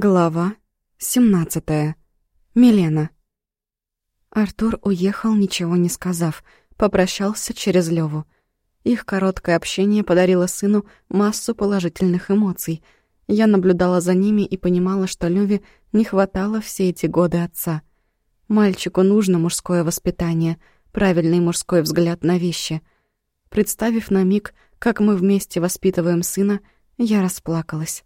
Глава 17. Милена. Артур уехал, ничего не сказав, попрощался через Леву. Их короткое общение подарило сыну массу положительных эмоций. Я наблюдала за ними и понимала, что Леве не хватало все эти годы отца. Мальчику нужно мужское воспитание, правильный мужской взгляд на вещи. Представив на миг, как мы вместе воспитываем сына, я расплакалась.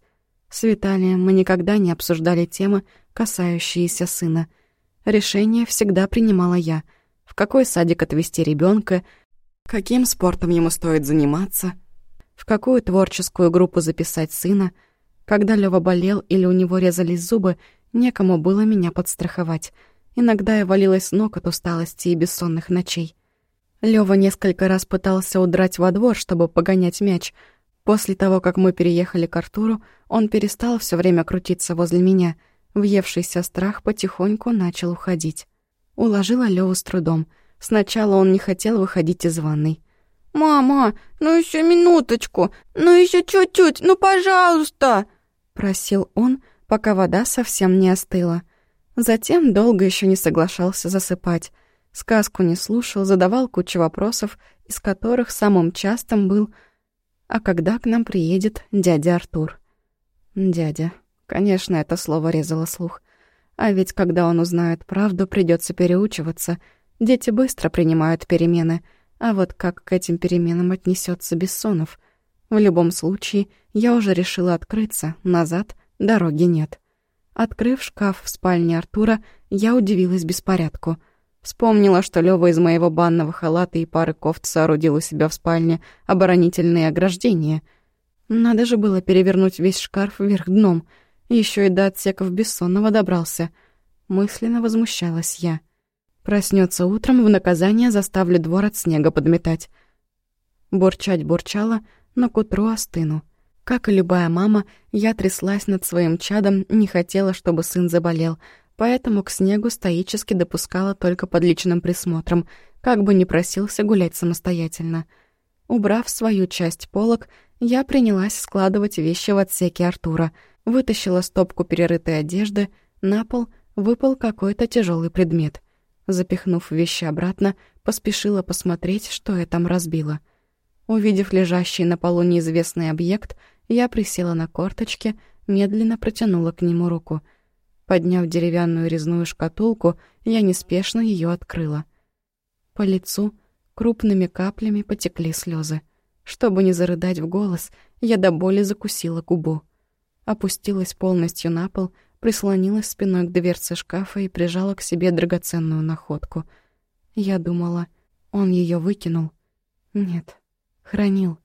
С Виталием мы никогда не обсуждали темы, касающиеся сына. Решение всегда принимала я. В какой садик отвезти ребенка, каким спортом ему стоит заниматься, в какую творческую группу записать сына. Когда Лёва болел или у него резались зубы, некому было меня подстраховать. Иногда я валилась с ног от усталости и бессонных ночей. Лёва несколько раз пытался удрать во двор, чтобы погонять мяч — После того, как мы переехали к Артуру, он перестал все время крутиться возле меня. Въевшийся страх потихоньку начал уходить. Уложила Леву с трудом. Сначала он не хотел выходить из ванной. «Мама, ну еще минуточку, ну еще чуть-чуть, ну пожалуйста!» Просил он, пока вода совсем не остыла. Затем долго еще не соглашался засыпать. Сказку не слушал, задавал кучу вопросов, из которых самым частым был а когда к нам приедет дядя Артур. Дядя. Конечно, это слово резало слух. А ведь когда он узнает правду, придется переучиваться. Дети быстро принимают перемены. А вот как к этим переменам отнесется Бессонов? В любом случае, я уже решила открыться. Назад дороги нет. Открыв шкаф в спальне Артура, я удивилась беспорядку — Вспомнила, что Лёва из моего банного халата и пары кофт соорудил у себя в спальне оборонительные ограждения. Надо же было перевернуть весь шкаф вверх дном. Еще и до отсеков бессонного добрался. Мысленно возмущалась я. Проснется утром, в наказание заставлю двор от снега подметать. Бурчать бурчала, но к утру остыну. Как и любая мама, я тряслась над своим чадом, не хотела, чтобы сын заболел — поэтому к снегу стоически допускала только под личным присмотром, как бы не просился гулять самостоятельно. Убрав свою часть полок, я принялась складывать вещи в отсеке Артура, вытащила стопку перерытой одежды, на пол выпал какой-то тяжелый предмет. Запихнув вещи обратно, поспешила посмотреть, что я там разбила. Увидев лежащий на полу неизвестный объект, я присела на корточки, медленно протянула к нему руку — Подняв деревянную резную шкатулку, я неспешно ее открыла. По лицу крупными каплями потекли слезы. Чтобы не зарыдать в голос, я до боли закусила губу. Опустилась полностью на пол, прислонилась спиной к дверце шкафа и прижала к себе драгоценную находку. Я думала, он ее выкинул. Нет, хранил.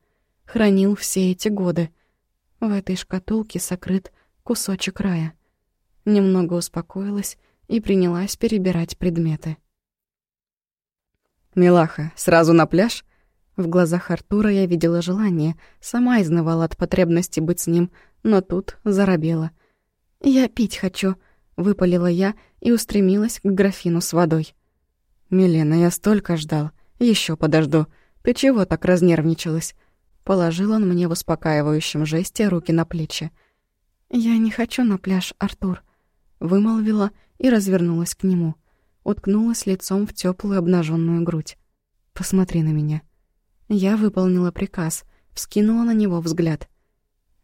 Хранил все эти годы. В этой шкатулке сокрыт кусочек рая немного успокоилась и принялась перебирать предметы. «Милаха, сразу на пляж?» В глазах Артура я видела желание, сама изнывала от потребности быть с ним, но тут заробела. «Я пить хочу», — выпалила я и устремилась к графину с водой. «Милена, я столько ждал. Еще подожду. Ты чего так разнервничалась?» Положил он мне в успокаивающем жесте руки на плечи. «Я не хочу на пляж, Артур вымолвила и развернулась к нему. Уткнулась лицом в теплую обнаженную грудь. «Посмотри на меня». Я выполнила приказ, вскинула на него взгляд.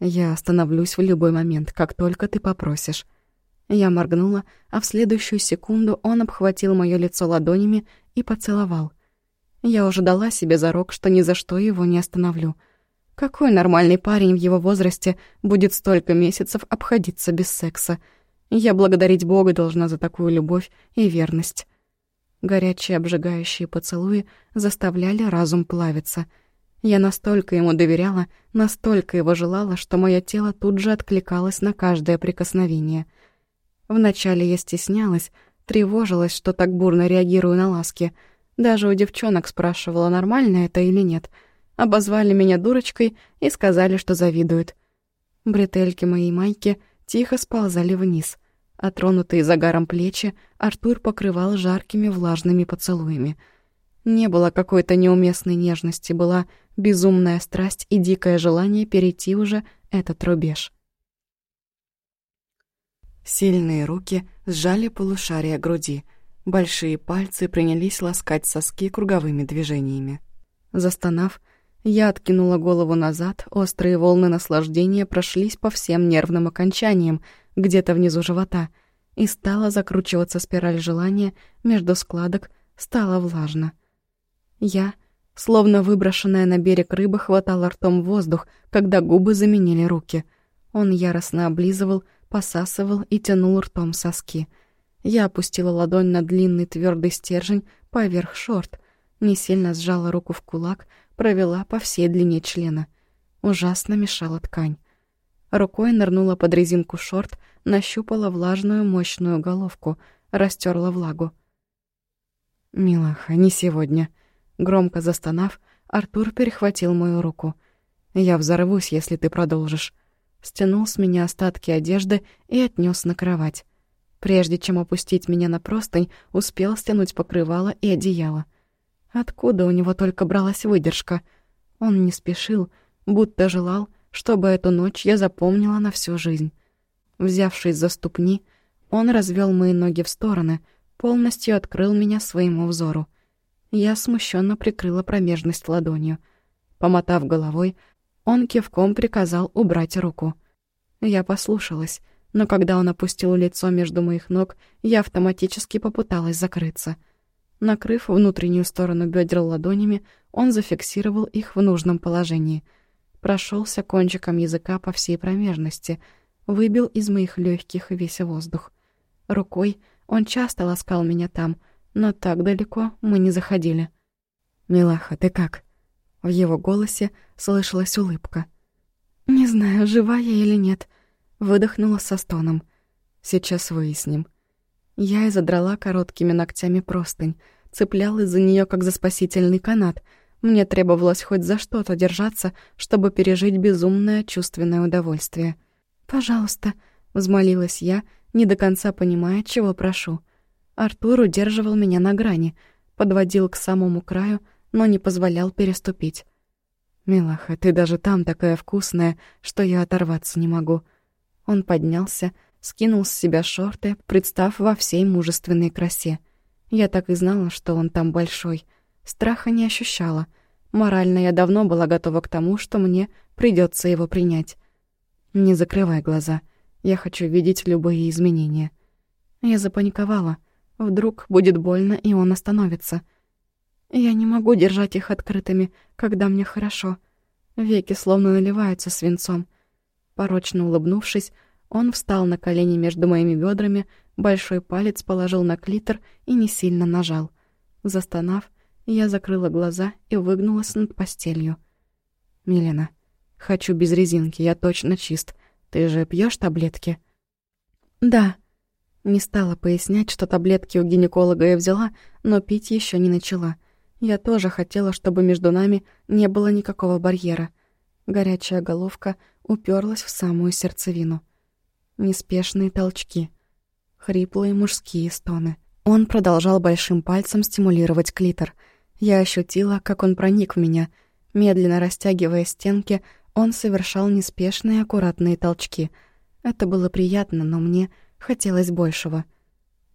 «Я остановлюсь в любой момент, как только ты попросишь». Я моргнула, а в следующую секунду он обхватил моё лицо ладонями и поцеловал. Я уже дала себе зарок, что ни за что его не остановлю. Какой нормальный парень в его возрасте будет столько месяцев обходиться без секса — я благодарить Бога должна за такую любовь и верность. Горячие обжигающие поцелуи заставляли разум плавиться. Я настолько ему доверяла, настолько его желала, что мое тело тут же откликалось на каждое прикосновение. Вначале я стеснялась, тревожилась, что так бурно реагирую на ласки. Даже у девчонок спрашивала, нормально это или нет. Обозвали меня дурочкой и сказали, что завидуют. Бретельки моей майки тихо сползали вниз — а тронутые загаром плечи Артур покрывал жаркими влажными поцелуями. Не было какой-то неуместной нежности, была безумная страсть и дикое желание перейти уже этот рубеж. Сильные руки сжали полушария груди. Большие пальцы принялись ласкать соски круговыми движениями. Застонав, я откинула голову назад, острые волны наслаждения прошлись по всем нервным окончаниям, где-то внизу живота, и стала закручиваться спираль желания между складок, стало влажно. Я, словно выброшенная на берег рыба, хватала ртом воздух, когда губы заменили руки. Он яростно облизывал, посасывал и тянул ртом соски. Я опустила ладонь на длинный твердый стержень поверх шорт, не сильно сжала руку в кулак, провела по всей длине члена. Ужасно мешала ткань. Рукой нырнула под резинку шорт, нащупала влажную мощную головку, растерла влагу. «Милаха, не сегодня». Громко застонав, Артур перехватил мою руку. «Я взорвусь, если ты продолжишь» стянул с меня остатки одежды и отнес на кровать. Прежде чем опустить меня на простынь, успел стянуть покрывало и одеяло. Откуда у него только бралась выдержка? Он не спешил, будто желал, чтобы эту ночь я запомнила на всю жизнь. Взявшись за ступни, он развел мои ноги в стороны, полностью открыл меня своему взору. Я смущенно прикрыла промежность ладонью. Помотав головой, он кивком приказал убрать руку. Я послушалась, но когда он опустил лицо между моих ног, я автоматически попыталась закрыться. Накрыв внутреннюю сторону бедер ладонями, он зафиксировал их в нужном положении. Прошелся кончиком языка по всей промежности, выбил из моих легких весь воздух. Рукой он часто ласкал меня там, но так далеко мы не заходили. «Милаха, ты как?» В его голосе слышалась улыбка. «Не знаю, жива я или нет», — выдохнула со стоном. «Сейчас выясним». Я и задрала короткими ногтями простынь, цеплялась за нее как за спасительный канат. Мне требовалось хоть за что-то держаться, чтобы пережить безумное чувственное удовольствие. «Пожалуйста», — взмолилась я, не до конца понимая, чего прошу. Артур удерживал меня на грани, подводил к самому краю, но не позволял переступить. «Милаха, ты даже там такая вкусная, что я оторваться не могу». Он поднялся, скинул с себя шорты, представ во всей мужественной красе. Я так и знала, что он там большой. Страха не ощущала. Морально я давно была готова к тому, что мне придется его принять. Не закрывай глаза. Я хочу видеть любые изменения. Я запаниковала. Вдруг будет больно, и он остановится — я не могу держать их открытыми, когда мне хорошо. Веки словно наливаются свинцом. Порочно улыбнувшись, он встал на колени между моими бедрами, большой палец положил на клитор и не сильно нажал. Застонав, я закрыла глаза и выгнулась над постелью. «Милена, хочу без резинки, я точно чист. Ты же пьешь таблетки?» «Да». Не стала пояснять, что таблетки у гинеколога я взяла, но пить еще не начала. Я тоже хотела, чтобы между нами не было никакого барьера. Горячая головка уперлась в самую сердцевину. Неспешные толчки. Хриплые мужские стоны. Он продолжал большим пальцем стимулировать клитор. Я ощутила, как он проник в меня. Медленно растягивая стенки, он совершал неспешные аккуратные толчки. Это было приятно, но мне хотелось большего.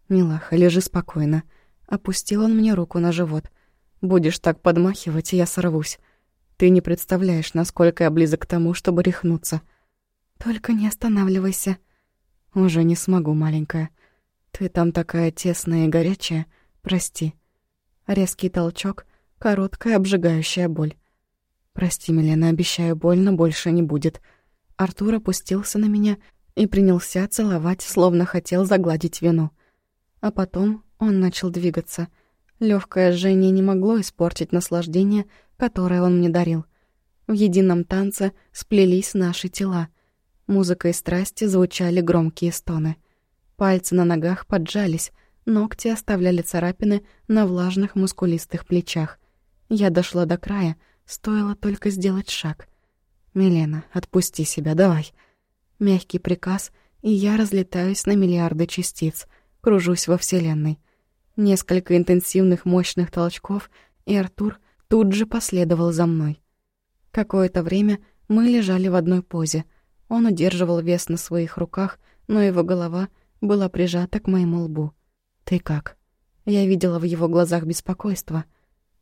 «Милаха, лежи спокойно». Опустил он мне руку на живот — Будешь так подмахивать, и я сорвусь. Ты не представляешь, насколько я близок к тому, чтобы рехнуться. Только не останавливайся. Уже не смогу, маленькая. Ты там такая тесная и горячая. Прости. Резкий толчок, короткая обжигающая боль. Прости, Милена, обещаю, больно больше не будет. Артур опустился на меня и принялся целовать, словно хотел загладить вину. А потом он начал двигаться — Лёгкое жжение не могло испортить наслаждение, которое он мне дарил. В едином танце сплелись наши тела. Музыка и страсти звучали громкие стоны. Пальцы на ногах поджались, ногти оставляли царапины на влажных мускулистых плечах. Я дошла до края, стоило только сделать шаг. «Милена, отпусти себя, давай». Мягкий приказ, и я разлетаюсь на миллиарды частиц, кружусь во Вселенной. Несколько интенсивных мощных толчков, и Артур тут же последовал за мной. Какое-то время мы лежали в одной позе. Он удерживал вес на своих руках, но его голова была прижата к моему лбу. «Ты как?» Я видела в его глазах беспокойство.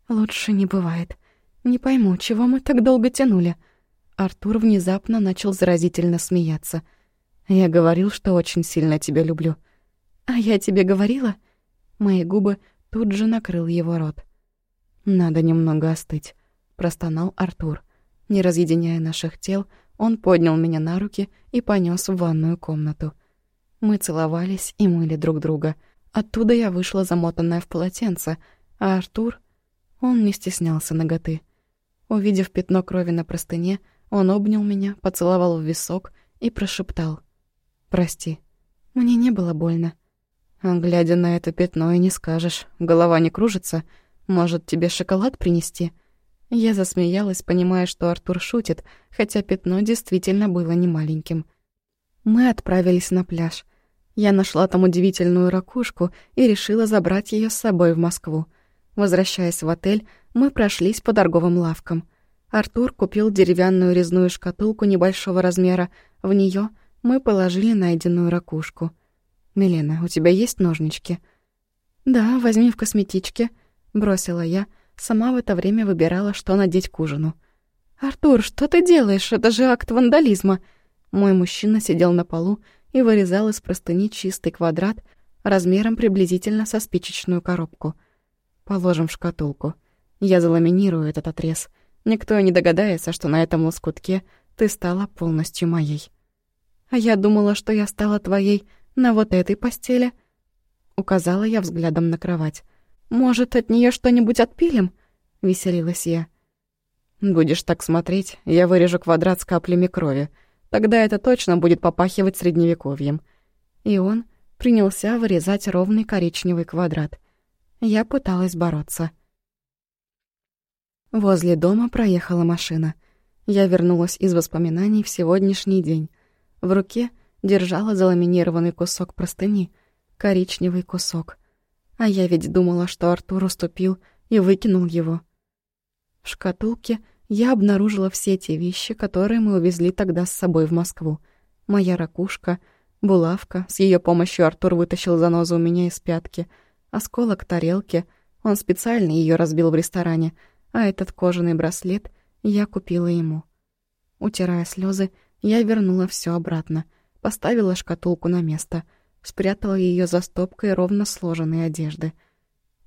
«Лучше не бывает. Не пойму, чего мы так долго тянули?» Артур внезапно начал заразительно смеяться. «Я говорил, что очень сильно тебя люблю». «А я тебе говорила?» Мои губы тут же накрыл его рот. «Надо немного остыть», — простонал Артур. Не разъединяя наших тел, он поднял меня на руки и понёс в ванную комнату. Мы целовались и мыли друг друга. Оттуда я вышла замотанная в полотенце, а Артур... Он не стеснялся ноготы. Увидев пятно крови на простыне, он обнял меня, поцеловал в висок и прошептал. «Прости, мне не было больно». А глядя на это пятно и не скажешь, голова не кружится, может, тебе шоколад принести?» Я засмеялась, понимая, что Артур шутит, хотя пятно действительно было немаленьким. Мы отправились на пляж. Я нашла там удивительную ракушку и решила забрать ее с собой в Москву. Возвращаясь в отель, мы прошлись по торговым лавкам. Артур купил деревянную резную шкатулку небольшого размера. В нее мы положили найденную ракушку. «Милена, у тебя есть ножнички?» «Да, возьми в косметичке», — бросила я, сама в это время выбирала, что надеть к ужину. «Артур, что ты делаешь? Это же акт вандализма!» Мой мужчина сидел на полу и вырезал из простыни чистый квадрат размером приблизительно со спичечную коробку. «Положим в шкатулку. Я заламинирую этот отрез. Никто не догадается, что на этом лоскутке ты стала полностью моей. А я думала, что я стала твоей на вот этой постели». Указала я взглядом на кровать. «Может, от нее что-нибудь отпилим?» — веселилась я. «Будешь так смотреть, я вырежу квадрат с каплями крови. Тогда это точно будет попахивать средневековьем». И он принялся вырезать ровный коричневый квадрат. Я пыталась бороться. Возле дома проехала машина. Я вернулась из воспоминаний в сегодняшний день. В руке держала заламинированный кусок простыни, коричневый кусок — а я ведь думала, что Артур уступил и выкинул его. В шкатулке я обнаружила все те вещи, которые мы увезли тогда с собой в Москву. Моя ракушка, булавка, с ее помощью Артур вытащил занозу у меня из пятки, осколок тарелки, он специально ее разбил в ресторане, а этот кожаный браслет я купила ему. Утирая слезы, я вернула все обратно, поставила шкатулку на место — спрятала ее за стопкой ровно сложенной одежды.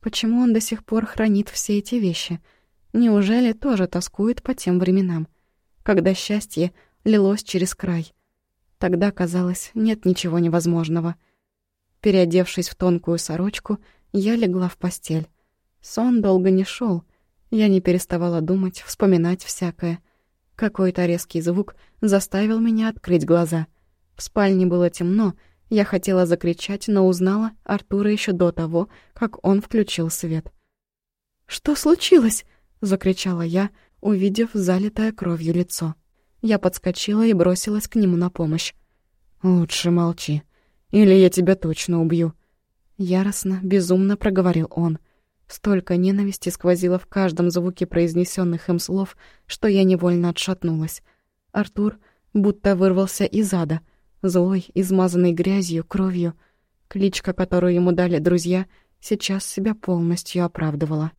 Почему он до сих пор хранит все эти вещи? Неужели тоже тоскует по тем временам, когда счастье лилось через край? Тогда, казалось, нет ничего невозможного. Переодевшись в тонкую сорочку, я легла в постель. Сон долго не шел. Я не переставала думать, вспоминать всякое. Какой-то резкий звук заставил меня открыть глаза. В спальне было темно, я хотела закричать, но узнала Артура еще до того, как он включил свет. «Что случилось?» — закричала я, увидев залитое кровью лицо. Я подскочила и бросилась к нему на помощь. «Лучше молчи, или я тебя точно убью». Яростно, безумно проговорил он. Столько ненависти сквозило в каждом звуке произнесенных им слов, что я невольно отшатнулась. Артур будто вырвался из ада — Злой, измазанный грязью, кровью. Кличка, которую ему дали друзья, сейчас себя полностью оправдывала.